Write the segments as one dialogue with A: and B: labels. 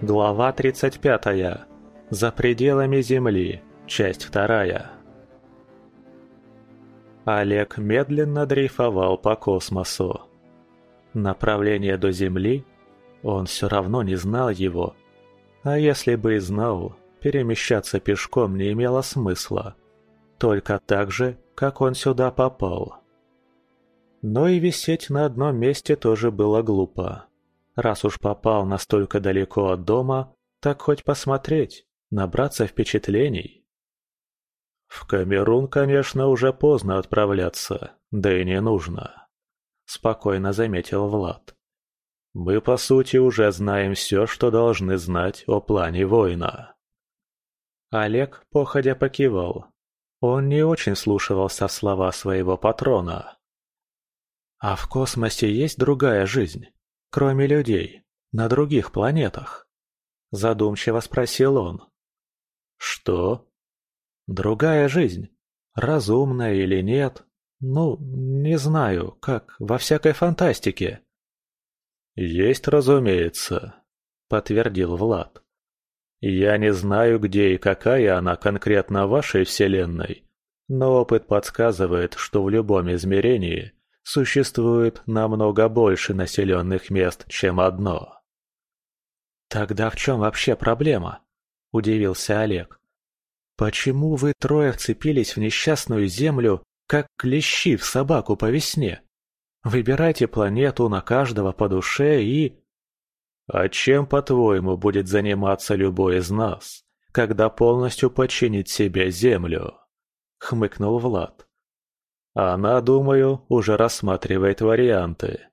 A: Глава 35. За пределами Земли. Часть 2. Олег медленно дрейфовал по космосу. Направление до Земли? Он все равно не знал его. А если бы и знал, перемещаться пешком не имело смысла. Только так же, как он сюда попал. Но и висеть на одном месте тоже было глупо. Раз уж попал настолько далеко от дома, так хоть посмотреть, набраться впечатлений. В Камерун, конечно, уже поздно отправляться, да и не нужно. Спокойно заметил Влад. Мы, по сути, уже знаем все, что должны знать о плане воина. Олег, походя, покивал. Он не очень слушался в слова своего патрона. «А в космосе есть другая жизнь?» Кроме людей, на других планетах?» Задумчиво спросил он. «Что?» «Другая жизнь. Разумная или нет? Ну, не знаю, как во всякой фантастике». «Есть, разумеется», — подтвердил Влад. «Я не знаю, где и какая она конкретно в вашей вселенной, но опыт подсказывает, что в любом измерении существует намного больше населенных мест, чем одно. «Тогда в чем вообще проблема?» – удивился Олег. «Почему вы трое вцепились в несчастную Землю, как клещи в собаку по весне? Выбирайте планету на каждого по душе и...» «А чем, по-твоему, будет заниматься любой из нас, когда полностью подчинит себе Землю?» – хмыкнул Влад. Она, думаю, уже рассматривает варианты.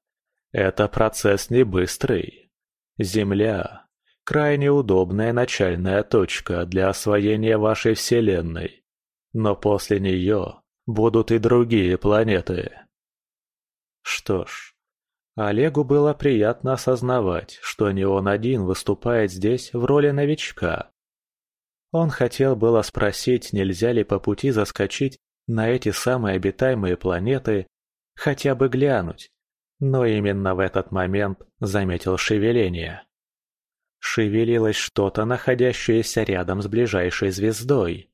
A: Это процесс не быстрый. Земля – крайне удобная начальная точка для освоения вашей Вселенной. Но после нее будут и другие планеты. Что ж, Олегу было приятно осознавать, что не он один выступает здесь в роли новичка. Он хотел было спросить, нельзя ли по пути заскочить на эти самые обитаемые планеты, хотя бы глянуть, но именно в этот момент заметил шевеление. Шевелилось что-то, находящееся рядом с ближайшей звездой.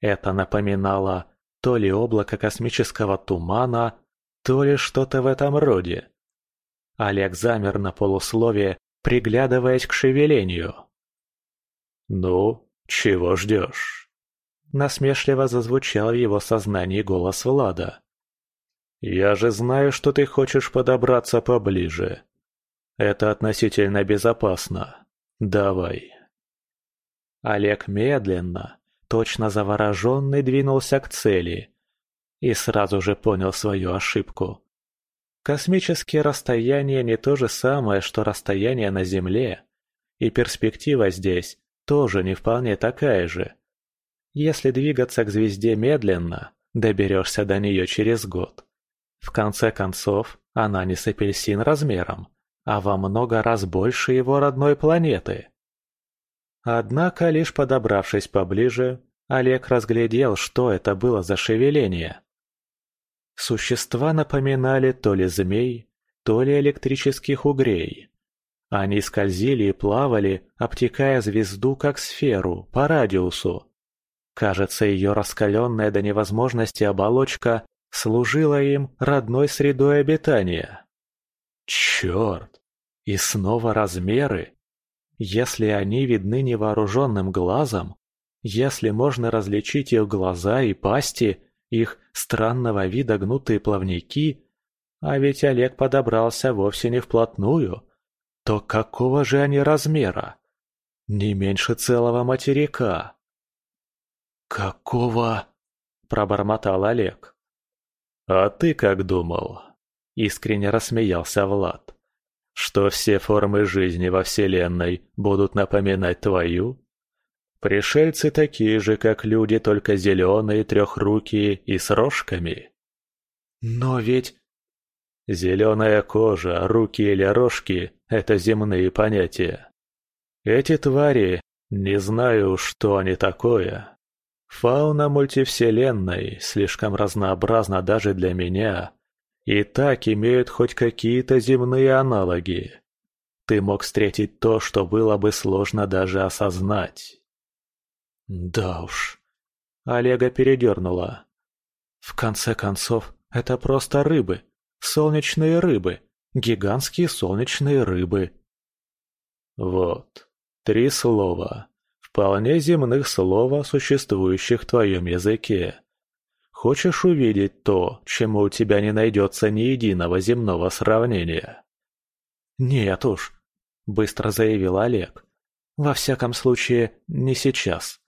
A: Это напоминало то ли облако космического тумана, то ли что-то в этом роде. Олег замер на полусловие, приглядываясь к шевелению. «Ну, чего ждешь?» Насмешливо зазвучал в его сознании голос Влада. «Я же знаю, что ты хочешь подобраться поближе. Это относительно безопасно. Давай». Олег медленно, точно завороженный, двинулся к цели и сразу же понял свою ошибку. Космические расстояния не то же самое, что расстояние на Земле, и перспектива здесь тоже не вполне такая же. Если двигаться к звезде медленно, доберешься до нее через год. В конце концов, она не с апельсин размером, а во много раз больше его родной планеты. Однако, лишь подобравшись поближе, Олег разглядел, что это было за шевеление. Существа напоминали то ли змей, то ли электрических угрей. Они скользили и плавали, обтекая звезду как сферу по радиусу, Кажется, ее раскаленная до невозможности оболочка служила им родной средой обитания. Черт! И снова размеры! Если они видны невооруженным глазом, если можно различить их глаза и пасти, их странного вида гнутые плавники, а ведь Олег подобрался вовсе не вплотную, то какого же они размера? Не меньше целого материка. «Какого?» – пробормотал Олег. «А ты как думал?» – искренне рассмеялся Влад. «Что все формы жизни во Вселенной будут напоминать твою? Пришельцы такие же, как люди, только зеленые, трехрукие и с рожками».
B: «Но ведь...»
A: Зеленая кожа, руки или рожки – это земные понятия. Эти твари, не знаю, что они такое, Фауна мультивселенной слишком разнообразна даже для меня, и так имеют хоть какие-то земные аналоги. ты мог встретить то, что было бы сложно даже осознать.
B: Да уж.
A: Олега передернула.
B: В конце концов, это просто рыбы. Солнечные рыбы. Гигантские солнечные рыбы.
A: Вот. Три слова. Вполне земных слова, существующих в твоем языке. Хочешь увидеть то, чему у тебя не найдется ни единого земного сравнения?
B: Нет уж, быстро заявил Олег. Во всяком случае, не сейчас.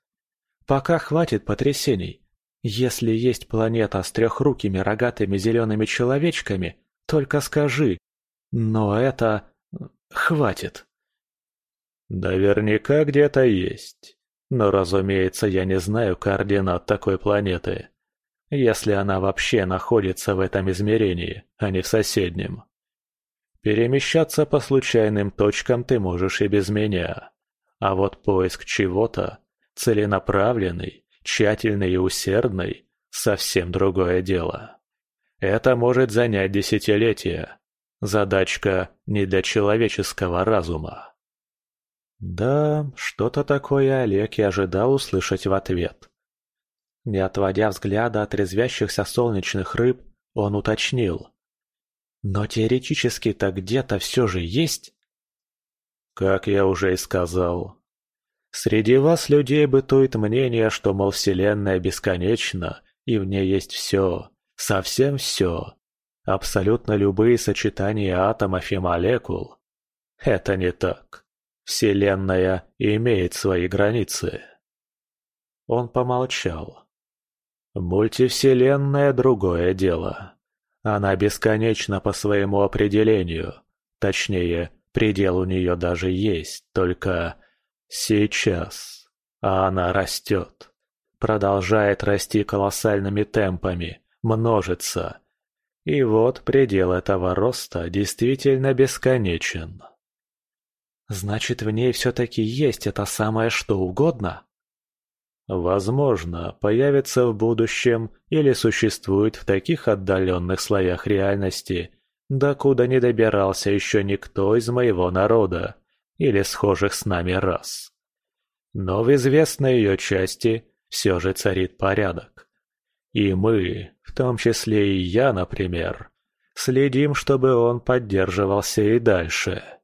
B: Пока хватит потрясений. Если есть планета с трехрукими рогатыми зелеными человечками, только скажи. Но это... хватит.
A: Наверняка где-то есть. Но, разумеется, я не знаю координат такой планеты. Если она вообще находится в этом измерении, а не в соседнем. Перемещаться по случайным точкам ты можешь и без меня. А вот поиск чего-то, целенаправленный, тщательный и усердный – совсем другое дело. Это может занять десятилетия. Задачка не для человеческого разума. Да, что-то такое Олег и ожидал услышать в ответ. Не отводя взгляда от резвящихся солнечных рыб, он уточнил. Но теоретически-то где-то все же есть? Как я уже и сказал, Среди вас, людей, бытует мнение, что, мол, Вселенная бесконечна, и в ней есть все, совсем все. Абсолютно любые сочетания атомов и молекул. Это не так. Вселенная имеет свои границы. Он помолчал. Мультивселенная – другое дело. Она бесконечна по своему определению. Точнее, предел у нее даже есть, только Сейчас. А она растет. Продолжает расти колоссальными темпами, множится. И вот предел этого роста действительно бесконечен.
B: Значит, в ней все-таки есть это самое что угодно?
A: Возможно, появится в будущем или существует в таких отдаленных слоях реальности, докуда не добирался еще никто из моего народа или схожих с нами рас. Но в известной ее части все же царит порядок. И мы, в том числе и я, например, следим, чтобы он поддерживался и дальше.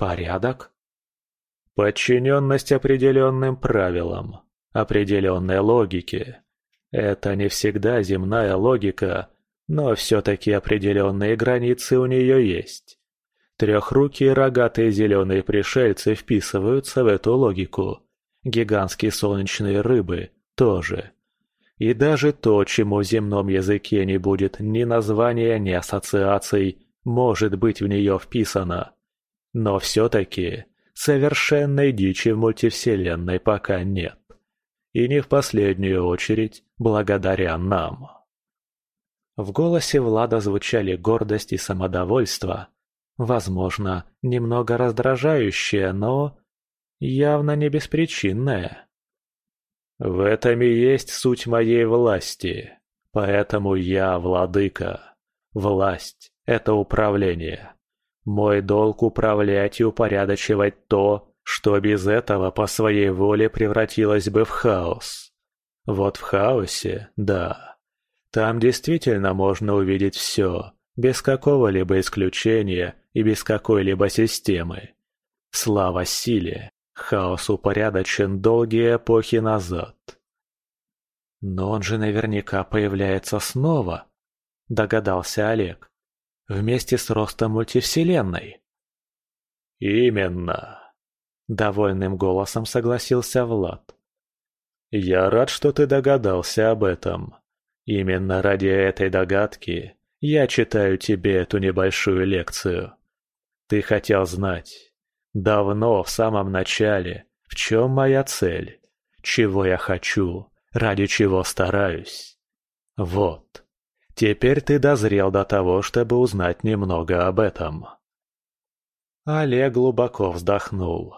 B: Порядок?
A: Подчиненность определенным правилам, определенной логике. Это не всегда земная логика, но все-таки определенные границы у нее есть. Трехрукие рогатые зеленые пришельцы вписываются в эту логику. Гигантские солнечные рыбы тоже. И даже то, чему в земном языке не будет ни названия, ни ассоциаций, может быть в нее вписано. Но все-таки совершенной дичи в мультивселенной пока нет. И не в последнюю очередь благодаря нам.
B: В голосе Влада звучали гордость и самодовольство – Возможно, немного раздражающее, но явно не беспричинное.
A: В этом и есть суть моей власти, поэтому я владыка. Власть – это управление. Мой долг управлять и упорядочивать то, что без этого по своей воле превратилось бы в хаос. Вот в хаосе, да. Там действительно можно увидеть все, без какого-либо исключения и без какой-либо системы. Слава силе, хаос упорядочен долгие эпохи назад.
B: «Но он же наверняка появляется снова», – догадался Олег. «Вместе с ростом мультивселенной».
A: «Именно», – довольным голосом согласился Влад. «Я рад, что ты догадался об этом. Именно ради этой догадки я читаю тебе эту небольшую лекцию. Ты хотел знать, давно, в самом начале, в чем моя цель, чего я хочу, ради чего стараюсь. Вот, теперь ты дозрел до того, чтобы узнать немного об этом. Олег глубоко вздохнул.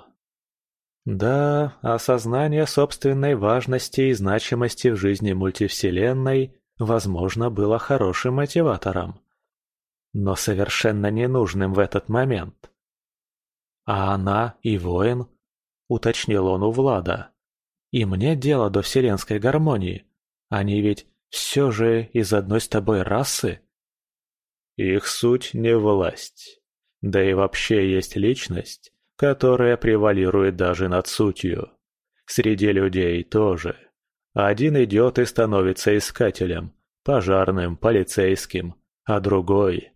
A: Да, осознание собственной важности и значимости в жизни мультивселенной, возможно, было хорошим мотиватором но совершенно ненужным в этот момент.
B: А она и воин?» — уточнил он у Влада. «И мне дело до вселенской гармонии. Они ведь все же из одной с тобой расы?»
A: «Их суть не власть. Да и вообще есть личность, которая превалирует даже над сутью. Среди людей тоже. Один идет и становится искателем, пожарным, полицейским, а другой,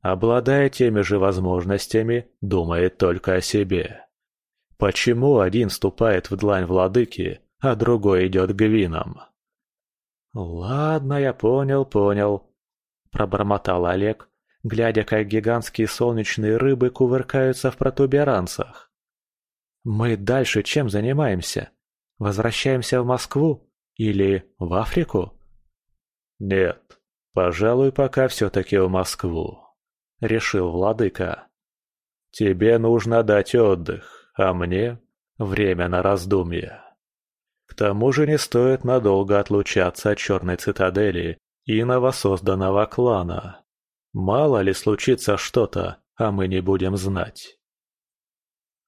A: обладая теми же возможностями, думает только о себе. Почему один ступает в длань владыки, а другой идет к винам?
B: «Ладно, я понял, понял», – пробормотал Олег, глядя, как гигантские солнечные рыбы кувыркаются в протуберанцах. «Мы дальше чем занимаемся? Возвращаемся в Москву? Или в Африку?»
A: «Нет, пожалуй, пока все-таки в Москву», — решил владыка. «Тебе нужно дать отдых, а мне — время на раздумье. Тому же не стоит надолго отлучаться от Черной Цитадели и новосозданного клана. Мало ли случится что-то, а мы не будем знать».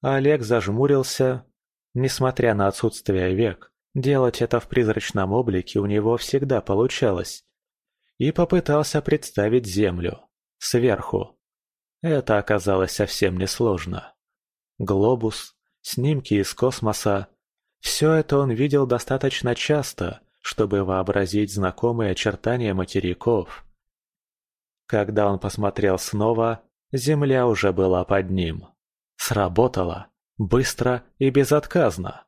B: Олег зажмурился. Несмотря на отсутствие век, делать это в призрачном облике у него всегда получалось. И попытался представить Землю. Сверху. Это оказалось совсем несложно. Глобус, снимки из космоса. Все это он видел достаточно часто, чтобы вообразить знакомые очертания материков. Когда он посмотрел снова, Земля уже была под ним. Сработало. Быстро и безотказно.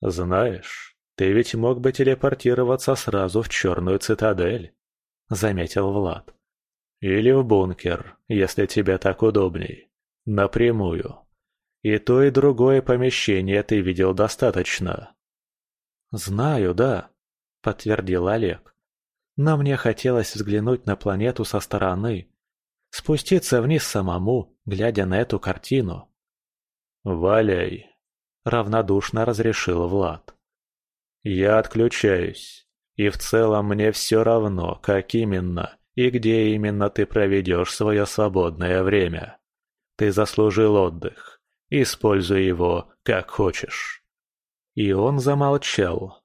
A: «Знаешь, ты ведь мог бы телепортироваться сразу в Черную Цитадель», — заметил Влад. Или в бункер, если тебе так удобней. Напрямую. И то, и другое помещение ты видел достаточно.
B: «Знаю, да», — подтвердил Олег. «Но мне хотелось взглянуть на планету со стороны. Спуститься вниз самому, глядя на эту картину».
A: «Валяй», — равнодушно разрешил Влад. «Я отключаюсь, и в целом мне все равно, как именно и где именно ты проведешь свое свободное время. Ты заслужил отдых. Используй его, как хочешь». И он замолчал.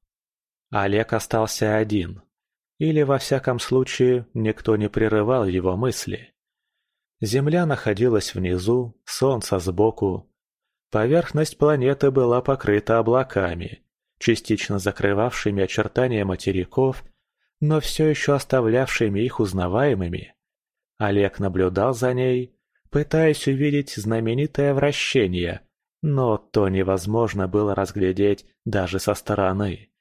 B: Олег остался один. Или, во всяком случае, никто не прерывал его мысли. Земля находилась внизу, солнце сбоку. Поверхность планеты была покрыта облаками, частично закрывавшими очертания материков но все еще оставлявшими их узнаваемыми. Олег наблюдал за ней, пытаясь увидеть знаменитое вращение, но то невозможно было разглядеть даже со стороны.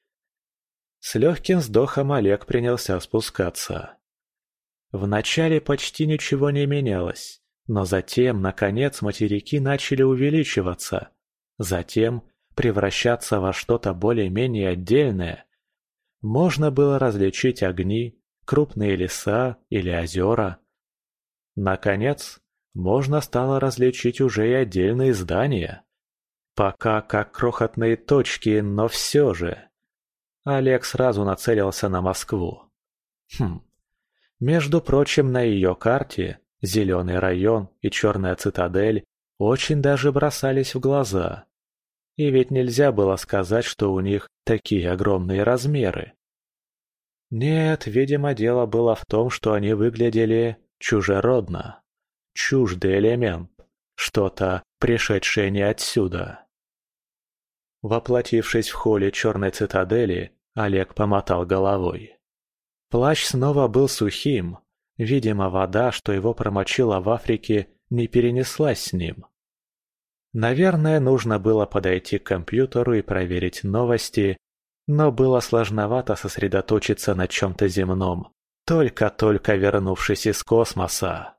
B: С легким вздохом Олег принялся спускаться. Вначале почти ничего не менялось, но затем, наконец, материки начали увеличиваться, затем превращаться во что-то более-менее отдельное – можно было различить огни, крупные леса или озера. Наконец, можно стало различить уже и отдельные здания. Пока как крохотные точки, но все же. Олег сразу нацелился на Москву. Хм. Между прочим, на ее карте Зеленый район и Черная цитадель очень даже бросались в глаза. И ведь нельзя было сказать, что у них такие огромные размеры. Нет, видимо, дело было в том, что они выглядели чужеродно. Чуждый элемент. Что-то, пришедшее не отсюда. Воплотившись в холле черной цитадели, Олег помотал головой. Плащ снова был сухим. Видимо, вода, что его промочила в Африке, не перенеслась с ним. Наверное, нужно было подойти к компьютеру и проверить новости, но было сложновато сосредоточиться на чем-то земном, только-только вернувшись из космоса.